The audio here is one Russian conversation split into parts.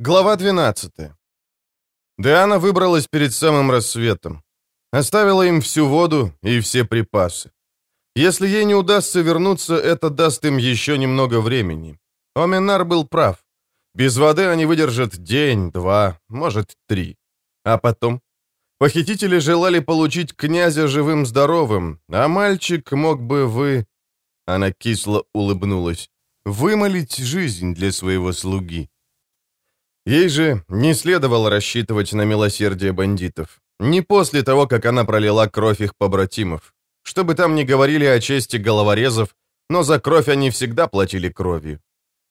Глава 12 Диана выбралась перед самым рассветом. Оставила им всю воду и все припасы. Если ей не удастся вернуться, это даст им еще немного времени. Оминар был прав. Без воды они выдержат день, два, может, три. А потом? Похитители желали получить князя живым-здоровым, а мальчик мог бы вы... Она кисло улыбнулась. Вымолить жизнь для своего слуги. Ей же не следовало рассчитывать на милосердие бандитов. Не после того, как она пролила кровь их побратимов. Что бы там ни говорили о чести головорезов, но за кровь они всегда платили кровью.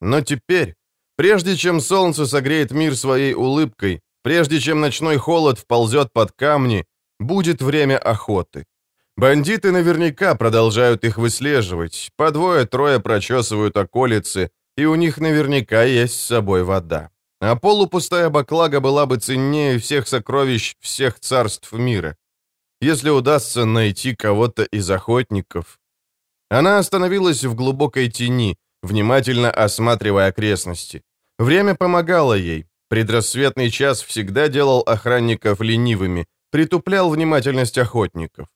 Но теперь, прежде чем солнце согреет мир своей улыбкой, прежде чем ночной холод вползет под камни, будет время охоты. Бандиты наверняка продолжают их выслеживать, по двое-трое прочесывают околицы, и у них наверняка есть с собой вода. А полупустая баклага была бы ценнее всех сокровищ всех царств мира. Если удастся найти кого-то из охотников... Она остановилась в глубокой тени, внимательно осматривая окрестности. Время помогало ей. Предрассветный час всегда делал охранников ленивыми, притуплял внимательность охотников.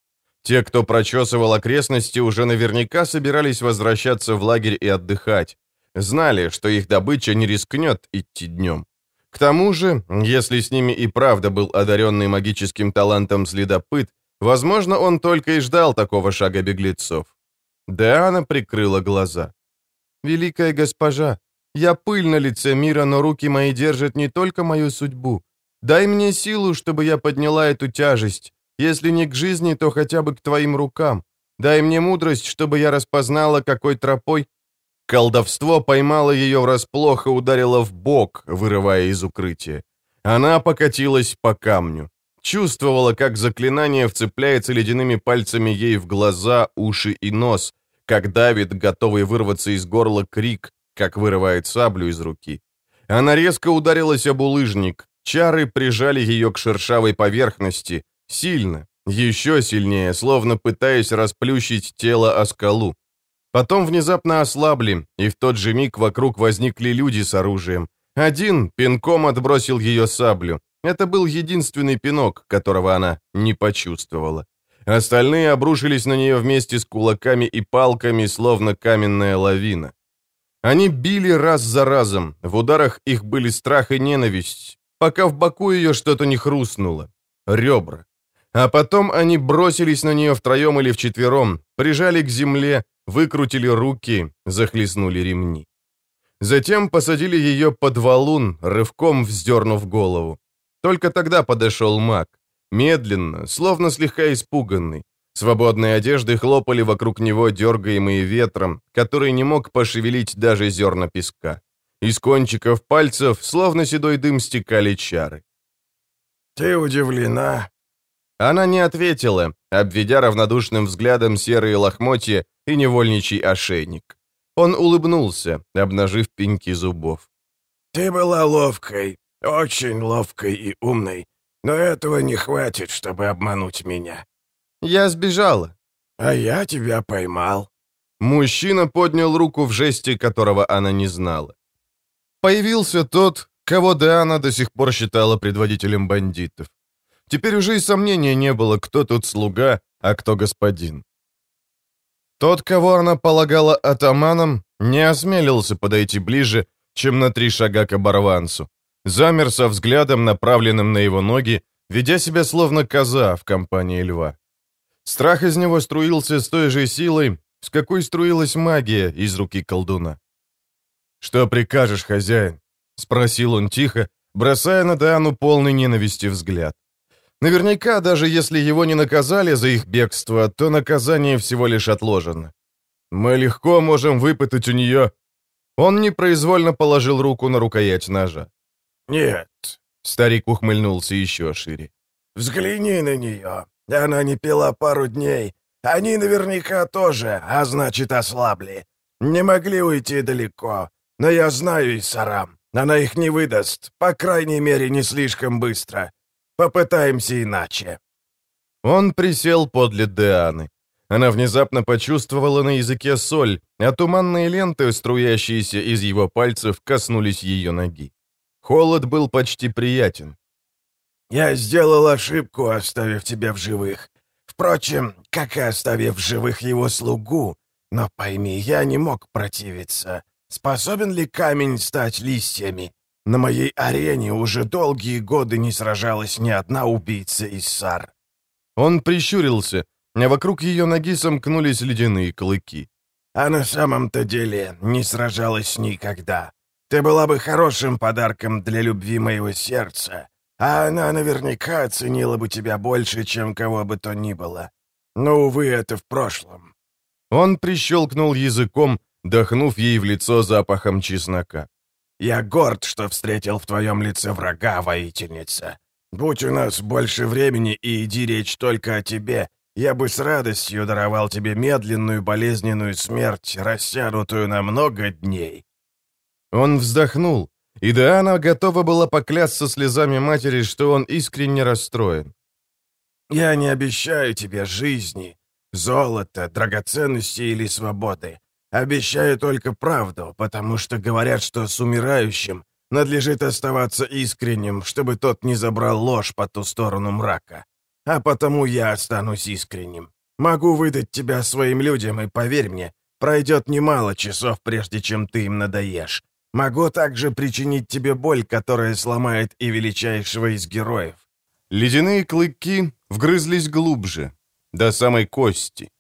Те, кто прочесывал окрестности, уже наверняка собирались возвращаться в лагерь и отдыхать. Знали, что их добыча не рискнет идти днем. К тому же, если с ними и правда был одаренный магическим талантом следопыт, возможно, он только и ждал такого шага беглецов. Диана прикрыла глаза. «Великая госпожа, я пыль на лице мира, но руки мои держат не только мою судьбу. Дай мне силу, чтобы я подняла эту тяжесть. Если не к жизни, то хотя бы к твоим рукам. Дай мне мудрость, чтобы я распознала, какой тропой Колдовство поймало ее врасплох и ударило в бок, вырывая из укрытия. Она покатилась по камню. Чувствовала, как заклинание вцепляется ледяными пальцами ей в глаза, уши и нос, как давит, готовый вырваться из горла крик, как вырывает саблю из руки. Она резко ударилась об улыжник. Чары прижали ее к шершавой поверхности. Сильно, еще сильнее, словно пытаясь расплющить тело о скалу. Потом внезапно ослабли, и в тот же миг вокруг возникли люди с оружием. Один пинком отбросил ее саблю. Это был единственный пинок, которого она не почувствовала. Остальные обрушились на нее вместе с кулаками и палками, словно каменная лавина. Они били раз за разом, в ударах их были страх и ненависть, пока в боку ее что-то не хрустнуло. Ребра. А потом они бросились на нее втроем или вчетвером, прижали к земле, выкрутили руки, захлестнули ремни. Затем посадили ее под валун, рывком вздернув голову. Только тогда подошел маг. Медленно, словно слегка испуганный. Свободные одежды хлопали вокруг него, дергаемые ветром, который не мог пошевелить даже зерна песка. Из кончиков пальцев, словно седой дым, стекали чары. «Ты удивлена?» Она не ответила, обведя равнодушным взглядом серые лохмотья и невольничий ошейник. Он улыбнулся, обнажив пеньки зубов. «Ты была ловкой, очень ловкой и умной, но этого не хватит, чтобы обмануть меня». «Я сбежала». «А я тебя поймал». Мужчина поднял руку в жесте, которого она не знала. Появился тот, кого Диана до сих пор считала предводителем бандитов. Теперь уже и сомнения не было, кто тут слуга, а кто господин. Тот, кого она полагала атаманом, не осмелился подойти ближе, чем на три шага к оборванцу. Замер со взглядом, направленным на его ноги, ведя себя словно коза в компании льва. Страх из него струился с той же силой, с какой струилась магия из руки колдуна. «Что прикажешь, хозяин?» — спросил он тихо, бросая на Диану полный ненависти взгляд. Наверняка, даже если его не наказали за их бегство, то наказание всего лишь отложено. Мы легко можем выпытать у нее... Он непроизвольно положил руку на рукоять ножа. «Нет», — старик ухмыльнулся еще шире. «Взгляни на нее. Она не пила пару дней. Они наверняка тоже, а значит, ослабли. Не могли уйти далеко. Но я знаю Исарам. Она их не выдаст, по крайней мере, не слишком быстро. Попытаемся иначе». Он присел подле Дианы. Она внезапно почувствовала на языке соль, а туманные ленты, струящиеся из его пальцев, коснулись ее ноги. Холод был почти приятен. «Я сделал ошибку, оставив тебя в живых. Впрочем, как и оставив в живых его слугу. Но пойми, я не мог противиться. Способен ли камень стать листьями? На моей арене уже долгие годы не сражалась ни одна убийца из сар». Он прищурился, а вокруг ее ноги сомкнулись ледяные клыки. «А на самом-то деле не сражалась никогда. Ты была бы хорошим подарком для любви моего сердца, а она наверняка оценила бы тебя больше, чем кого бы то ни было. Но, увы, это в прошлом». Он прищелкнул языком, дохнув ей в лицо запахом чеснока. «Я горд, что встретил в твоем лице врага, воительница. Будь у нас больше времени и иди речь только о тебе, я бы с радостью даровал тебе медленную болезненную смерть, растянутую на много дней. Он вздохнул, и Диана готова была поклясться слезами матери, что он искренне расстроен. «Я не обещаю тебе жизни, золота, драгоценности или свободы. Обещаю только правду, потому что говорят, что с умирающим надлежит оставаться искренним, чтобы тот не забрал ложь по ту сторону мрака. А потому я останусь искренним. Могу выдать тебя своим людям, и поверь мне, пройдет немало часов, прежде чем ты им надоешь. Могу также причинить тебе боль, которая сломает и величайшего из героев». Ледяные клыки вгрызлись глубже, до самой кости.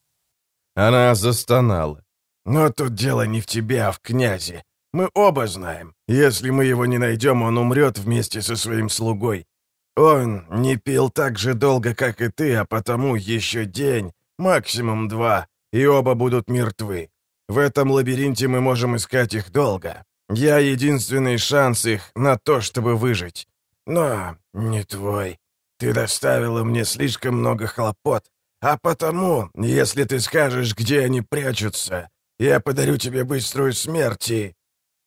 Она застонала. «Но тут дело не в тебе, а в князе. Мы оба знаем. Если мы его не найдем, он умрет вместе со своим слугой. Он не пил так же долго, как и ты, а потому еще день, максимум два, и оба будут мертвы. В этом лабиринте мы можем искать их долго. Я единственный шанс их на то, чтобы выжить. Но не твой. Ты доставила мне слишком много хлопот. А потому, если ты скажешь, где они прячутся, я подарю тебе быструю смерть и...»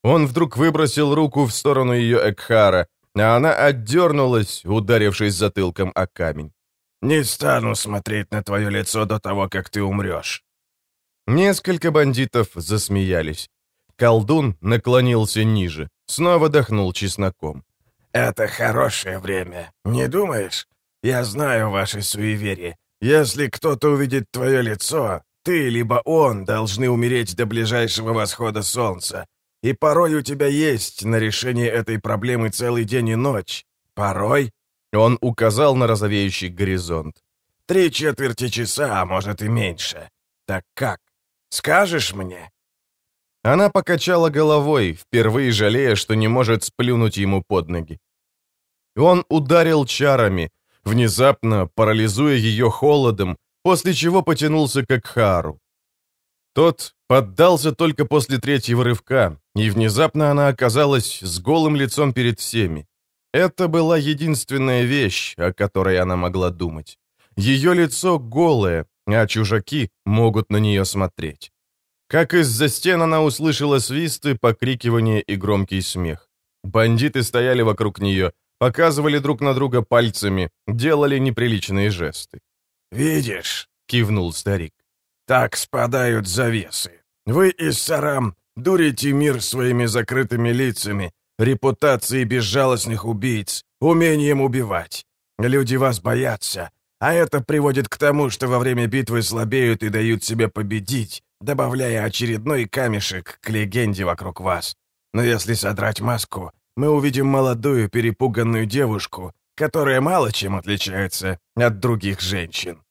Он вдруг выбросил руку в сторону ее Экхара, а она отдернулась, ударившись затылком о камень. «Не стану смотреть на твое лицо до того, как ты умрешь». Несколько бандитов засмеялись. Колдун наклонился ниже, снова дохнул чесноком. «Это хорошее время, не думаешь? Я знаю ваши суеверия. Если кто-то увидит твое лицо, ты либо он должны умереть до ближайшего восхода солнца. И порой у тебя есть на решение этой проблемы целый день и ночь. Порой...» Он указал на розовеющий горизонт. «Три четверти часа, а может и меньше. Так как? Скажешь мне?» Она покачала головой, впервые жалея, что не может сплюнуть ему под ноги. Он ударил чарами, внезапно парализуя ее холодом, после чего потянулся к Акхару. Тот поддался только после третьего рывка, и внезапно она оказалась с голым лицом перед всеми. Это была единственная вещь, о которой она могла думать. Ее лицо голое, а чужаки могут на нее смотреть. Как из-за стен она услышала свисты, покрикивание и громкий смех. Бандиты стояли вокруг нее, показывали друг на друга пальцами, делали неприличные жесты. «Видишь?» — кивнул старик. «Так спадают завесы. Вы из Сарам дурите мир своими закрытыми лицами, репутацией безжалостных убийц, умением убивать. Люди вас боятся, а это приводит к тому, что во время битвы слабеют и дают себя победить, добавляя очередной камешек к легенде вокруг вас. Но если содрать маску, мы увидим молодую перепуганную девушку, которая мало чем отличается от других женщин».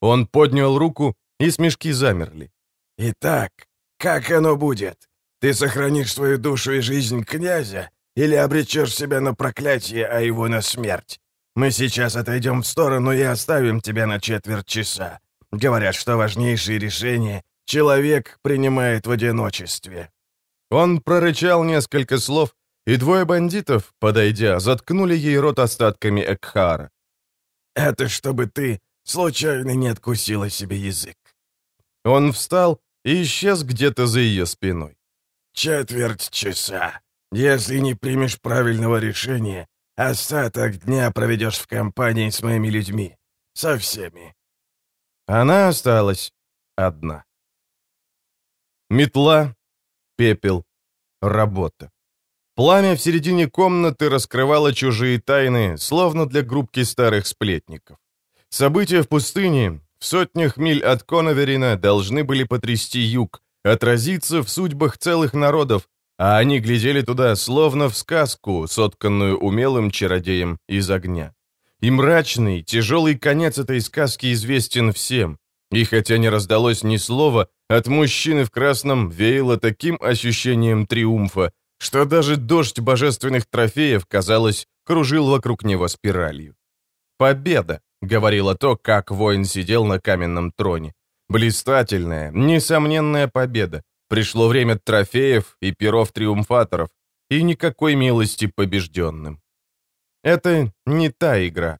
Он поднял руку, и смешки замерли. «Итак, как оно будет? Ты сохранишь свою душу и жизнь князя или обречешь себя на проклятие, а его на смерть? Мы сейчас отойдем в сторону и оставим тебя на четверть часа. Говорят, что важнейшие решения человек принимает в одиночестве». Он прорычал несколько слов, и двое бандитов, подойдя, заткнули ей рот остатками Экхара. «Это чтобы ты случайно не откусила себе язык». Он встал и исчез где-то за ее спиной. «Четверть часа. Если не примешь правильного решения, остаток дня проведешь в компании с моими людьми. Со всеми». Она осталась одна. Метла, пепел, работа. Пламя в середине комнаты раскрывало чужие тайны, словно для группки старых сплетников. События в пустыне, в сотнях миль от Коноверина, должны были потрясти юг, отразиться в судьбах целых народов, а они глядели туда, словно в сказку, сотканную умелым чародеем из огня. И мрачный, тяжелый конец этой сказки известен всем. И хотя не раздалось ни слова, от мужчины в красном веяло таким ощущением триумфа, что даже дождь божественных трофеев, казалось, кружил вокруг него спиралью. «Победа!» — говорило то, как воин сидел на каменном троне. Блистательная, несомненная победа. Пришло время трофеев и перов триумфаторов, и никакой милости побежденным. Это не та игра.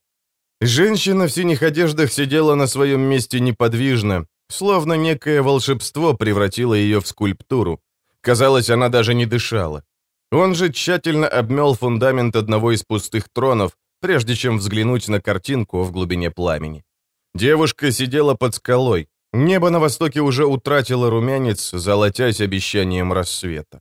Женщина в синих одеждах сидела на своем месте неподвижно, словно некое волшебство превратило ее в скульптуру. Казалось, она даже не дышала. Он же тщательно обмел фундамент одного из пустых тронов, прежде чем взглянуть на картинку в глубине пламени. Девушка сидела под скалой, Небо на востоке уже утратило румянец, золотясь обещанием рассвета.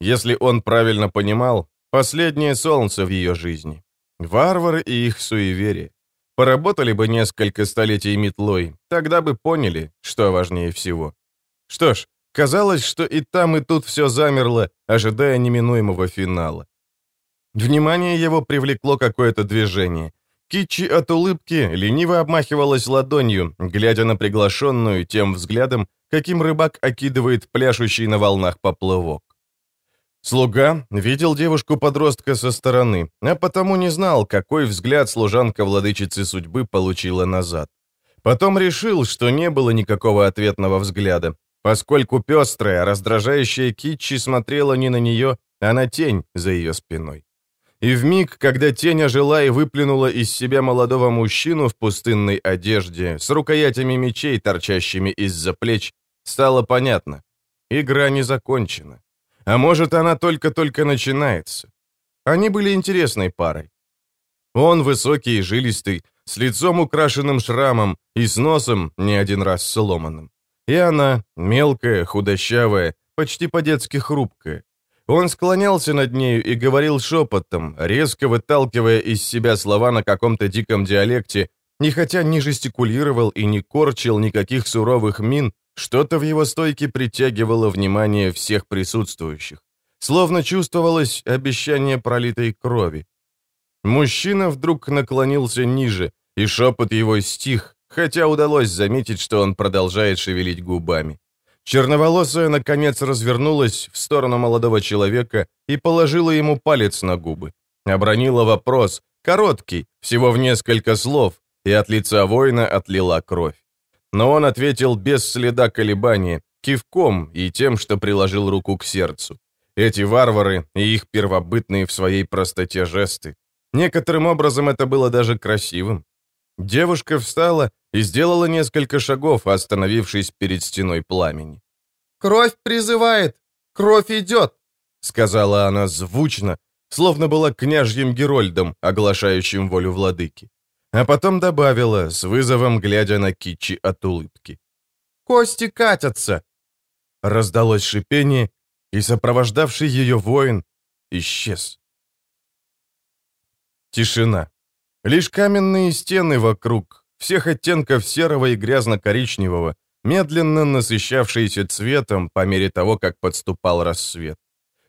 Если он правильно понимал, последнее солнце в ее жизни. Варвары и их суеверие. Поработали бы несколько столетий метлой, тогда бы поняли, что важнее всего. Что ж, казалось, что и там, и тут все замерло, ожидая неминуемого финала. Внимание его привлекло какое-то движение, Китчи от улыбки лениво обмахивалась ладонью, глядя на приглашенную тем взглядом, каким рыбак окидывает пляшущий на волнах поплывок. Слуга видел девушку-подростка со стороны, а потому не знал, какой взгляд служанка владычицы судьбы получила назад. Потом решил, что не было никакого ответного взгляда, поскольку пестрая, раздражающая Китчи смотрела не на нее, а на тень за ее спиной. И в миг, когда тень ожила и выплюнула из себя молодого мужчину в пустынной одежде, с рукоятями мечей, торчащими из-за плеч, стало понятно. Игра не закончена. А может, она только-только начинается. Они были интересной парой. Он высокий и жилистый, с лицом украшенным шрамом и с носом не один раз сломанным. И она мелкая, худощавая, почти по-детски хрупкая. Он склонялся над нею и говорил шепотом, резко выталкивая из себя слова на каком-то диком диалекте, и хотя не жестикулировал и не корчил никаких суровых мин, что-то в его стойке притягивало внимание всех присутствующих. Словно чувствовалось обещание пролитой крови. Мужчина вдруг наклонился ниже, и шепот его стих, хотя удалось заметить, что он продолжает шевелить губами. Черноволосая, наконец, развернулась в сторону молодого человека и положила ему палец на губы. Обронила вопрос, короткий, всего в несколько слов, и от лица воина отлила кровь. Но он ответил без следа колебания, кивком и тем, что приложил руку к сердцу. Эти варвары и их первобытные в своей простоте жесты. Некоторым образом это было даже красивым. Девушка встала и сделала несколько шагов, остановившись перед стеной пламени. «Кровь призывает! Кровь идет!» — сказала она звучно, словно была княжьим Герольдом, оглашающим волю владыки. А потом добавила, с вызовом глядя на Кичи от улыбки. «Кости катятся!» Раздалось шипение, и сопровождавший ее воин исчез. Тишина. Лишь каменные стены вокруг, всех оттенков серого и грязно-коричневого, медленно насыщавшиеся цветом по мере того, как подступал рассвет.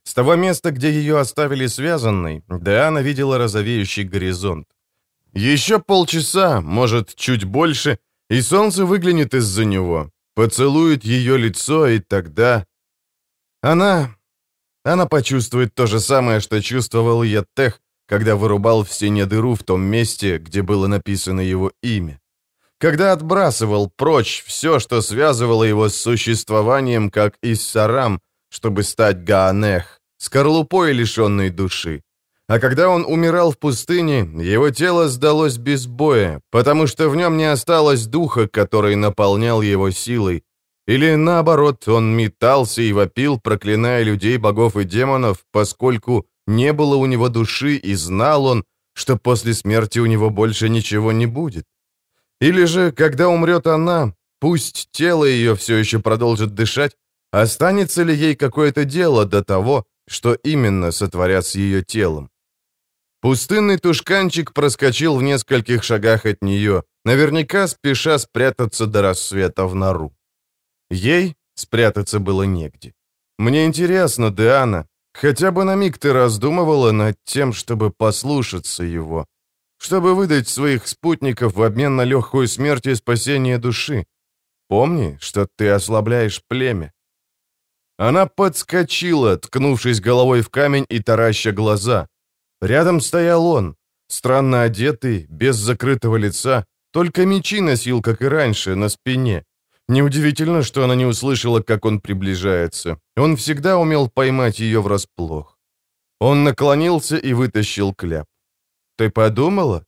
С того места, где ее оставили связанной, Диана видела розовеющий горизонт. Еще полчаса, может, чуть больше, и солнце выглянет из-за него, поцелует ее лицо, и тогда... Она... Она почувствует то же самое, что чувствовал Ятех, когда вырубал в стене дыру в том месте, где было написано его имя. Когда отбрасывал прочь все, что связывало его с существованием, как Иссарам, чтобы стать Гаанех, скорлупой лишенной души. А когда он умирал в пустыне, его тело сдалось без боя, потому что в нем не осталось духа, который наполнял его силой. Или наоборот, он метался и вопил, проклиная людей, богов и демонов, поскольку не было у него души, и знал он, что после смерти у него больше ничего не будет. Или же, когда умрет она, пусть тело ее все еще продолжит дышать, останется ли ей какое-то дело до того, что именно сотворят с ее телом. Пустынный тушканчик проскочил в нескольких шагах от нее, наверняка спеша спрятаться до рассвета в нору. Ей спрятаться было негде. Мне интересно, Диана, хотя бы на миг ты раздумывала над тем, чтобы послушаться его, чтобы выдать своих спутников в обмен на легкую смерть и спасение души. Помни, что ты ослабляешь племя. Она подскочила, ткнувшись головой в камень и тараща глаза. Рядом стоял он, странно одетый, без закрытого лица, только мечи носил, как и раньше, на спине. Неудивительно, что она не услышала, как он приближается. Он всегда умел поймать ее врасплох. Он наклонился и вытащил кляп. «Ты подумала?»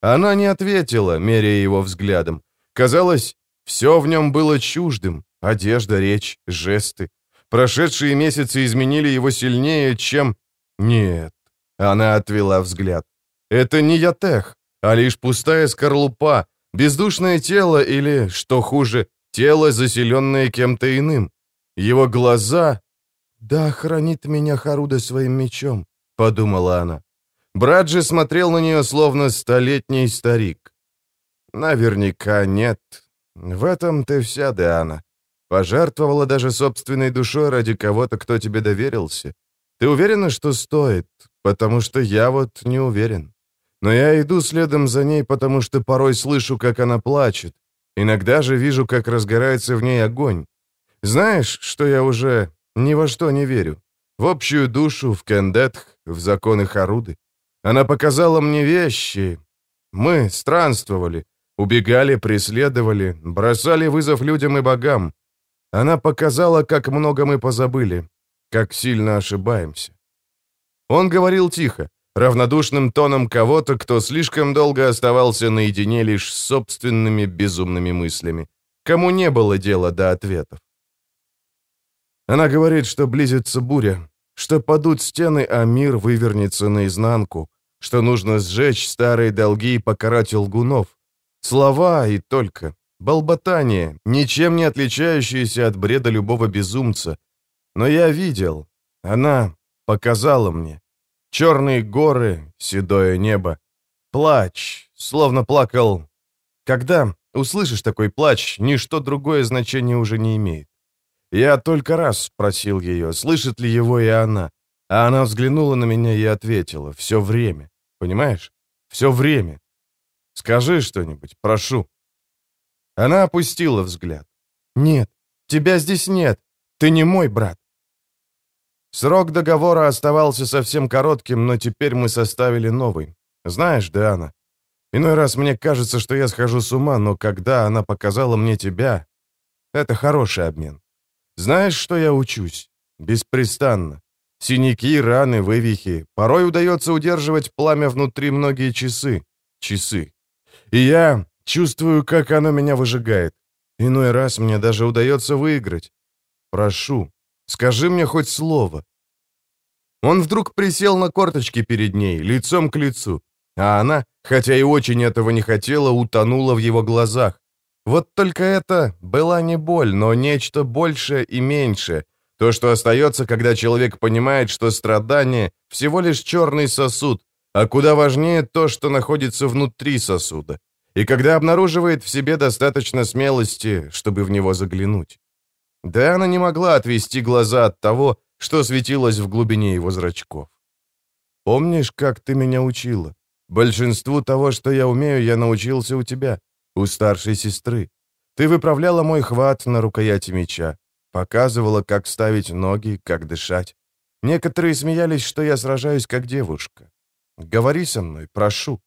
Она не ответила, меряя его взглядом. Казалось, все в нем было чуждым. Одежда, речь, жесты. Прошедшие месяцы изменили его сильнее, чем... Нет. Она отвела взгляд. Это не Ятех, а лишь пустая скорлупа, бездушное тело или, что хуже, тело, заселенное кем-то иным. Его глаза... «Да хранит меня Харуда своим мечом», — подумала она. Браджи смотрел на нее, словно столетний старик. «Наверняка нет. В этом ты вся, Диана. Пожертвовала даже собственной душой ради кого-то, кто тебе доверился. Ты уверена, что стоит? Потому что я вот не уверен. Но я иду следом за ней, потому что порой слышу, как она плачет. Иногда же вижу, как разгорается в ней огонь. Знаешь, что я уже ни во что не верю? В общую душу, в Кендетх, в законы Харуды. Она показала мне вещи. Мы странствовали, убегали, преследовали, бросали вызов людям и богам. Она показала, как много мы позабыли, как сильно ошибаемся. Он говорил тихо, равнодушным тоном кого-то, кто слишком долго оставался наедине лишь с собственными безумными мыслями, кому не было дела до ответов. Она говорит, что близится буря, что падут стены, а мир вывернется наизнанку, что нужно сжечь старые долги и покарать лгунов. Слова и только. Болботание, ничем не отличающееся от бреда любого безумца. Но я видел. Она показала мне. Черные горы, седое небо. Плач, словно плакал. Когда услышишь такой плач, ничто другое значение уже не имеет. Я только раз спросил ее, слышит ли его и она. А она взглянула на меня и ответила. Все время. Понимаешь? Все время. Скажи что-нибудь, прошу. Она опустила взгляд. «Нет, тебя здесь нет. Ты не мой брат». Срок договора оставался совсем коротким, но теперь мы составили новый. Знаешь, Диана, иной раз мне кажется, что я схожу с ума, но когда она показала мне тебя, это хороший обмен. Знаешь, что я учусь? Беспрестанно. Синяки, раны, вывихи. Порой удается удерживать пламя внутри многие часы. Часы. И я Чувствую, как оно меня выжигает. Иной раз мне даже удается выиграть. Прошу, скажи мне хоть слово». Он вдруг присел на корточки перед ней, лицом к лицу, а она, хотя и очень этого не хотела, утонула в его глазах. Вот только это была не боль, но нечто большее и меньшее, то, что остается, когда человек понимает, что страдание — всего лишь черный сосуд, а куда важнее то, что находится внутри сосуда и когда обнаруживает в себе достаточно смелости, чтобы в него заглянуть. Да она не могла отвести глаза от того, что светилось в глубине его зрачков. «Помнишь, как ты меня учила? Большинству того, что я умею, я научился у тебя, у старшей сестры. Ты выправляла мой хват на рукояти меча, показывала, как ставить ноги, как дышать. Некоторые смеялись, что я сражаюсь как девушка. Говори со мной, прошу.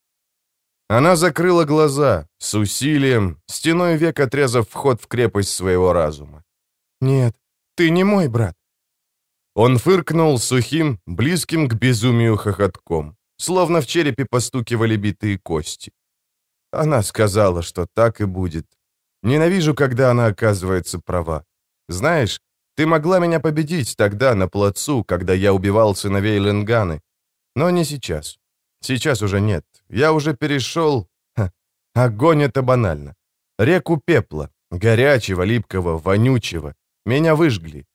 Она закрыла глаза, с усилием, стеной век отрезав вход в крепость своего разума. «Нет, ты не мой брат». Он фыркнул сухим, близким к безумию хохотком, словно в черепе постукивали битые кости. Она сказала, что так и будет. Ненавижу, когда она оказывается права. Знаешь, ты могла меня победить тогда на плацу, когда я убивал сыновей Ленганы, но не сейчас. Сейчас уже нет. Я уже перешел... Ха, огонь — это банально. Реку пепла, горячего, липкого, вонючего. Меня выжгли.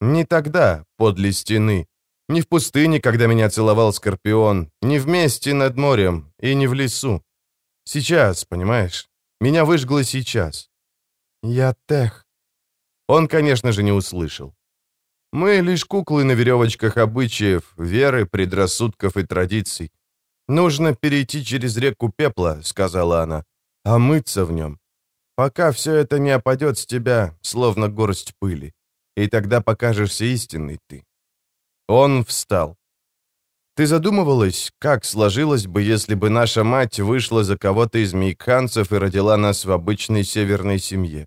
Не тогда, подле стены, Не в пустыне, когда меня целовал Скорпион, не вместе над морем и не в лесу. Сейчас, понимаешь? Меня выжгло сейчас. Я Тех. Он, конечно же, не услышал. Мы лишь куклы на веревочках обычаев, веры, предрассудков и традиций. «Нужно перейти через реку пепла», — сказала она, — «а мыться в нем. Пока все это не опадет с тебя, словно горсть пыли, и тогда покажешься истинный ты». Он встал. «Ты задумывалась, как сложилось бы, если бы наша мать вышла за кого-то из мейкханцев и родила нас в обычной северной семье?»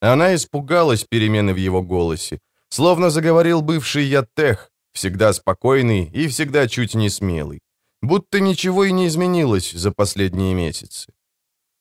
Она испугалась перемены в его голосе, словно заговорил бывший Ятех, всегда спокойный и всегда чуть не смелый будто ничего и не изменилось за последние месяцы.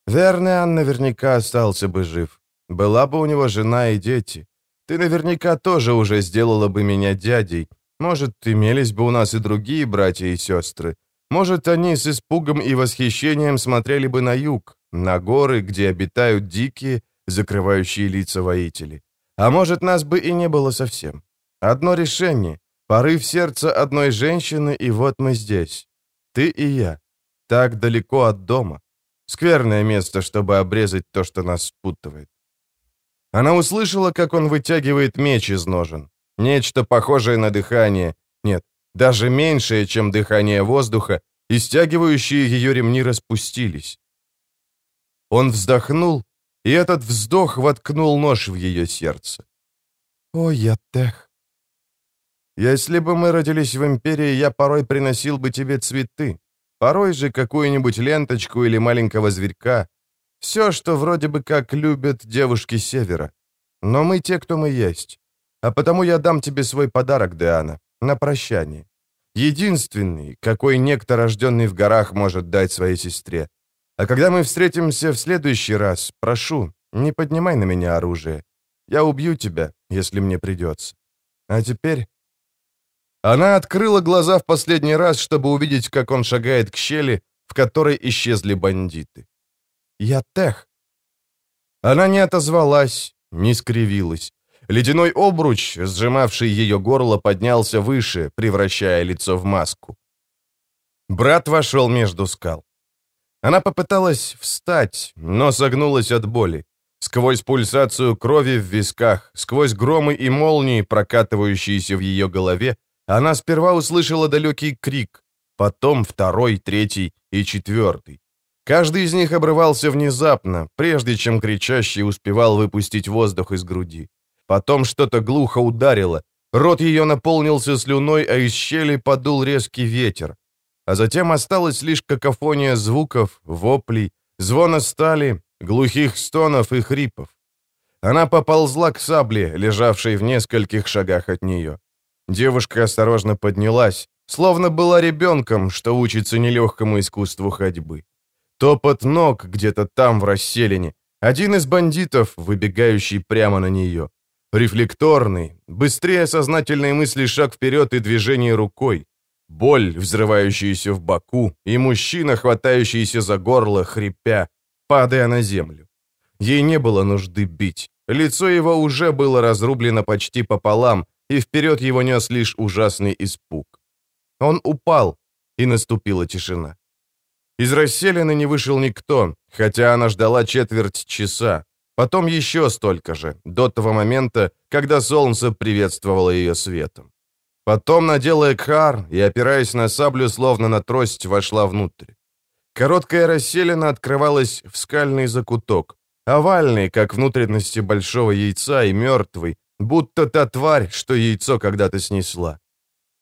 Вернеан наверняка остался бы жив. Была бы у него жена и дети. Ты наверняка тоже уже сделала бы меня дядей. Может, имелись бы у нас и другие братья и сестры. Может, они с испугом и восхищением смотрели бы на юг, на горы, где обитают дикие, закрывающие лица воители. А может, нас бы и не было совсем. Одно решение, порыв сердца одной женщины, и вот мы здесь. Ты и я. Так далеко от дома. Скверное место, чтобы обрезать то, что нас спутывает. Она услышала, как он вытягивает меч из ножен. Нечто похожее на дыхание. Нет, даже меньшее, чем дыхание воздуха, и стягивающие ее ремни распустились. Он вздохнул, и этот вздох воткнул нож в ее сердце. «О, я тех!» Если бы мы родились в империи, я порой приносил бы тебе цветы. Порой же какую-нибудь ленточку или маленького зверька. Все, что вроде бы как любят девушки Севера. Но мы те, кто мы есть. А потому я дам тебе свой подарок, Диана, на прощание. Единственный, какой некто, рожденный в горах, может дать своей сестре. А когда мы встретимся в следующий раз, прошу, не поднимай на меня оружие. Я убью тебя, если мне придется. А теперь она открыла глаза в последний раз, чтобы увидеть, как он шагает к щели, в которой исчезли бандиты. «Я Тех». Она не отозвалась, не скривилась. Ледяной обруч, сжимавший ее горло, поднялся выше, превращая лицо в маску. Брат вошел между скал. Она попыталась встать, но согнулась от боли. Сквозь пульсацию крови в висках, сквозь громы и молнии, прокатывающиеся в ее голове, она сперва услышала далекий крик, потом второй, третий и четвертый. Каждый из них обрывался внезапно, прежде чем кричащий успевал выпустить воздух из груди. Потом что-то глухо ударило, рот ее наполнился слюной, а из щели подул резкий ветер. А затем осталась лишь какофония звуков, воплей, звона стали, глухих стонов и хрипов. Она поползла к сабле, лежавшей в нескольких шагах от нее. Девушка осторожно поднялась, словно была ребенком, что учится нелегкому искусству ходьбы. Топот ног где-то там, в расселине. Один из бандитов, выбегающий прямо на нее. Рефлекторный, быстрее сознательной мысли шаг вперед и движение рукой. Боль, взрывающаяся в боку, и мужчина, хватающийся за горло, хрипя, падая на землю. Ей не было нужды бить. Лицо его уже было разрублено почти пополам, и вперед его нес лишь ужасный испуг. Он упал, и наступила тишина. Из расселины не вышел никто, хотя она ждала четверть часа, потом еще столько же, до того момента, когда солнце приветствовало ее светом. Потом надела экхар и, опираясь на саблю, словно на трость, вошла внутрь. Короткая расселена открывалась в скальный закуток, овальный, как внутренности большого яйца, и мертвый, Будто та тварь, что яйцо когда-то снесла.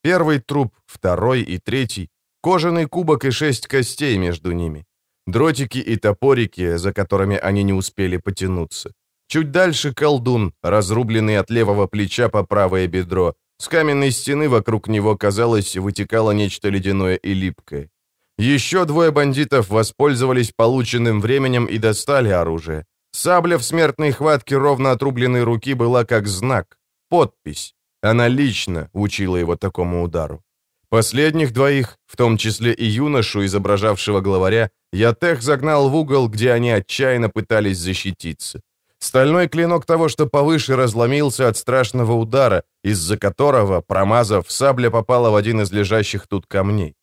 Первый труп, второй и третий, кожаный кубок и шесть костей между ними. Дротики и топорики, за которыми они не успели потянуться. Чуть дальше колдун, разрубленный от левого плеча по правое бедро. С каменной стены вокруг него, казалось, вытекало нечто ледяное и липкое. Еще двое бандитов воспользовались полученным временем и достали оружие. Сабля в смертной хватке ровно отрубленной руки была как знак, подпись. Она лично учила его такому удару. Последних двоих, в том числе и юношу, изображавшего главаря, Ятех загнал в угол, где они отчаянно пытались защититься. Стальной клинок того, что повыше, разломился от страшного удара, из-за которого, промазав, сабля попала в один из лежащих тут камней.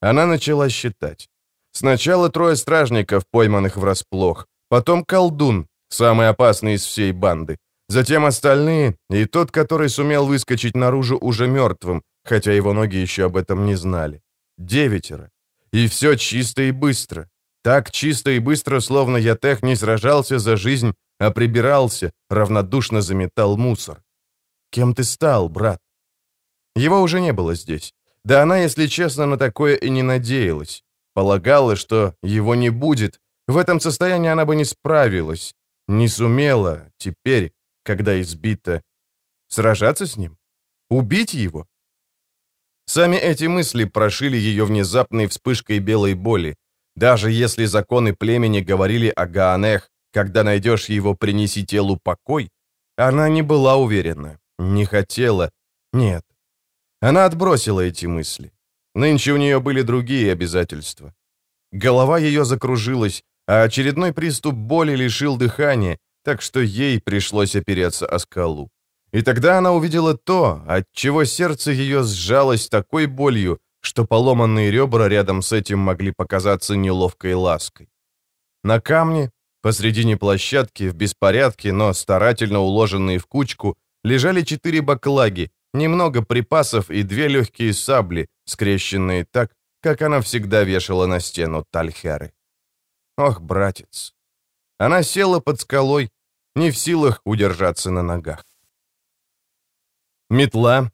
Она начала считать. Сначала трое стражников, пойманных врасплох, потом колдун, самый опасный из всей банды, затем остальные и тот, который сумел выскочить наружу уже мертвым, хотя его ноги еще об этом не знали. Девятеро. И все чисто и быстро. Так чисто и быстро, словно Ятех не сражался за жизнь, а прибирался, равнодушно заметал мусор. Кем ты стал, брат? Его уже не было здесь. Да она, если честно, на такое и не надеялась. Полагала, что его не будет. В этом состоянии она бы не справилась. Не сумела теперь, когда избита. Сражаться с ним? Убить его? Сами эти мысли прошили ее внезапной вспышкой белой боли. Даже если законы племени говорили о Гаанех, когда найдешь его, принеси телу покой, она не была уверена, не хотела, нет. Она отбросила эти мысли. Нынче у нее были другие обязательства. Голова ее закружилась, а очередной приступ боли лишил дыхания, так что ей пришлось опереться о скалу. И тогда она увидела то, от чего сердце ее сжалось такой болью, что поломанные ребра рядом с этим могли показаться неловкой лаской. На камне, посредине площадки, в беспорядке, но старательно уложенные в кучку, лежали четыре баклаги, немного припасов и две легкие сабли, скрещенные так, как она всегда вешала на стену Тальхеры. Ох, братец. Она села под скалой, не в силах удержаться на ногах. Метла,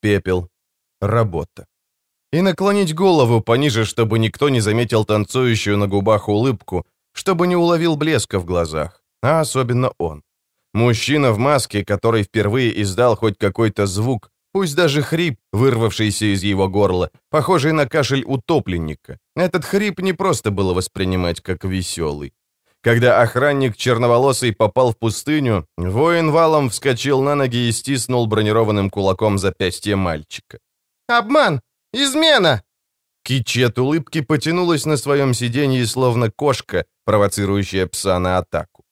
пепел, работа. И наклонить голову пониже, чтобы никто не заметил танцующую на губах улыбку, чтобы не уловил блеска в глазах, а особенно он. Мужчина в маске, который впервые издал хоть какой-то звук, пусть даже хрип, вырвавшийся из его горла, похожий на кашель утопленника. Этот хрип не просто было воспринимать как веселый. Когда охранник черноволосый попал в пустыню, воин валом вскочил на ноги и стиснул бронированным кулаком запястье мальчика. «Обман! Измена!» Кичи от улыбки потянулась на своем сиденье, словно кошка, провоцирующая пса на атаку.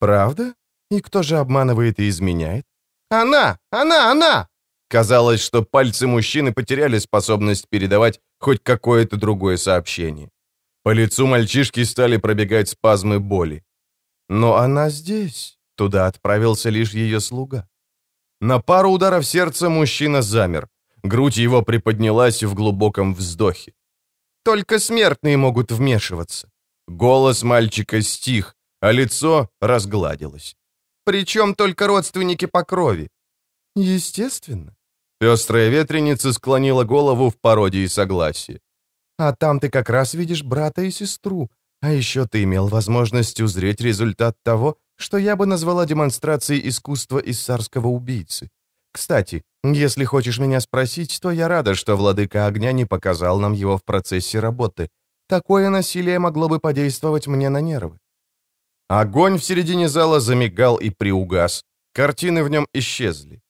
«Правда? И кто же обманывает и изменяет?» «Она! Она! Она!» Казалось, что пальцы мужчины потеряли способность передавать хоть какое-то другое сообщение. По лицу мальчишки стали пробегать спазмы боли. Но она здесь. Туда отправился лишь ее слуга. На пару ударов сердца мужчина замер. Грудь его приподнялась в глубоком вздохе. Только смертные могут вмешиваться. Голос мальчика стих, а лицо разгладилось. Причем только родственники по крови. Естественно. Пестрая ветреница склонила голову в пародии согласия. А там ты как раз видишь брата и сестру. А еще ты имел возможность узреть результат того, что я бы назвала демонстрацией искусства иссарского убийцы. Кстати, если хочешь меня спросить, то я рада, что владыка огня не показал нам его в процессе работы. Такое насилие могло бы подействовать мне на нервы. Огонь в середине зала замигал и приугас. Картины в нем исчезли.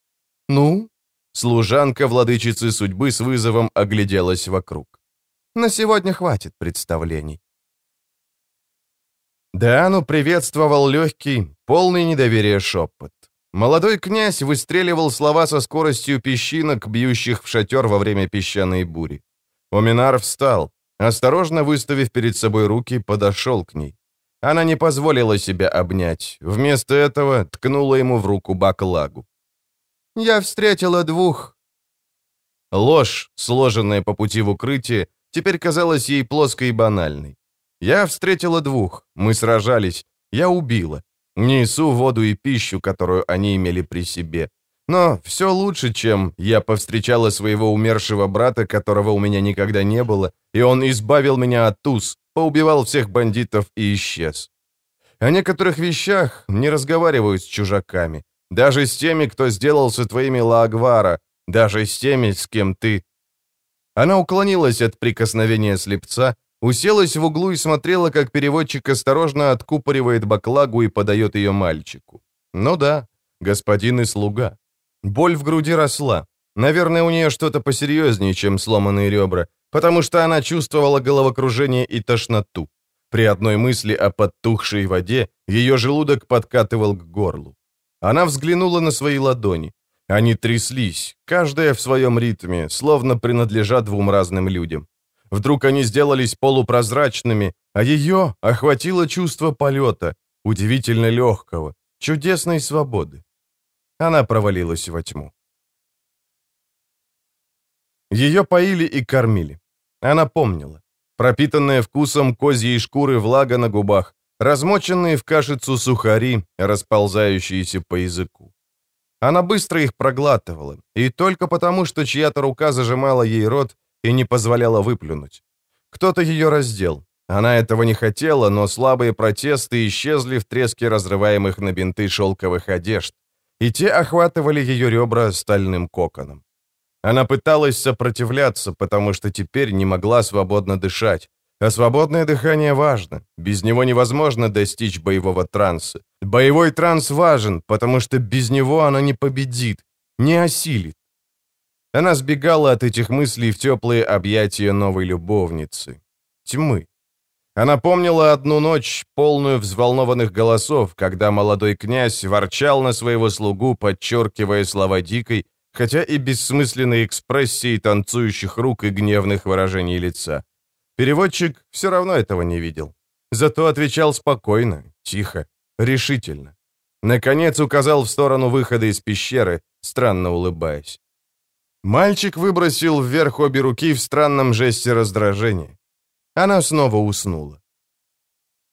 «Ну?» Служанка владычицы судьбы с вызовом огляделась вокруг. На сегодня хватит представлений. Диану приветствовал легкий, полный недоверия шепот. Молодой князь выстреливал слова со скоростью песчинок, бьющих в шатер во время песчаной бури. Уминар встал, осторожно выставив перед собой руки, подошел к ней. Она не позволила себя обнять, вместо этого ткнула ему в руку баклагу. «Я встретила двух». Ложь, сложенная по пути в укрытие, теперь казалась ей плоской и банальной. Я встретила двух, мы сражались, я убила. Несу воду и пищу, которую они имели при себе. Но все лучше, чем я повстречала своего умершего брата, которого у меня никогда не было, и он избавил меня от туз, поубивал всех бандитов и исчез. О некоторых вещах не разговариваю с чужаками, даже с теми, кто сделался твоими Лагвара, даже с теми, с кем ты она уклонилась от прикосновения слепца, уселась в углу и смотрела, как переводчик осторожно откупоривает баклагу и подает ее мальчику. Ну да, господин и слуга. Боль в груди росла. Наверное, у нее что-то посерьезнее, чем сломанные ребра, потому что она чувствовала головокружение и тошноту. При одной мысли о подтухшей воде ее желудок подкатывал к горлу. Она взглянула на свои ладони. Они тряслись, каждая в своем ритме, словно принадлежат двум разным людям. Вдруг они сделались полупрозрачными, а ее охватило чувство полета, удивительно легкого, чудесной свободы. Она провалилась во тьму. Ее поили и кормили. Она помнила. Пропитанная вкусом козьей шкуры влага на губах, размоченные в кашицу сухари, расползающиеся по языку. Она быстро их проглатывала, и только потому, что чья-то рука зажимала ей рот и не позволяла выплюнуть. Кто-то ее раздел. Она этого не хотела, но слабые протесты исчезли в треске разрываемых на бинты шелковых одежд, и те охватывали ее ребра стальным коконом. Она пыталась сопротивляться, потому что теперь не могла свободно дышать. А свободное дыхание важно. Без него невозможно достичь боевого транса. Боевой транс важен, потому что без него она не победит, не осилит. Она сбегала от этих мыслей в теплые объятия новой любовницы. Тьмы. Она помнила одну ночь, полную взволнованных голосов, когда молодой князь ворчал на своего слугу, подчеркивая слова дикой, хотя и бессмысленной экспрессии танцующих рук и гневных выражений лица. Переводчик все равно этого не видел. Зато отвечал спокойно, тихо, решительно. Наконец указал в сторону выхода из пещеры, странно улыбаясь. Мальчик выбросил вверх обе руки в странном жесте раздражения. Она снова уснула.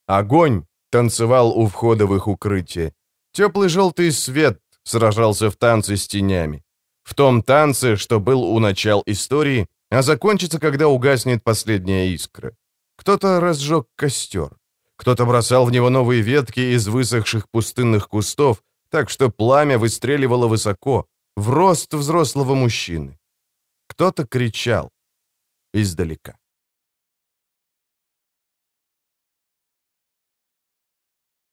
Огонь танцевал у входа в их укрытие. Теплый желтый свет сражался в танце с тенями. В том танце, что был у начал истории, а закончится, когда угаснет последняя искра. Кто-то разжег костер. Кто-то бросал в него новые ветки из высохших пустынных кустов, так что пламя выстреливало высоко, в рост взрослого мужчины. Кто-то кричал издалека.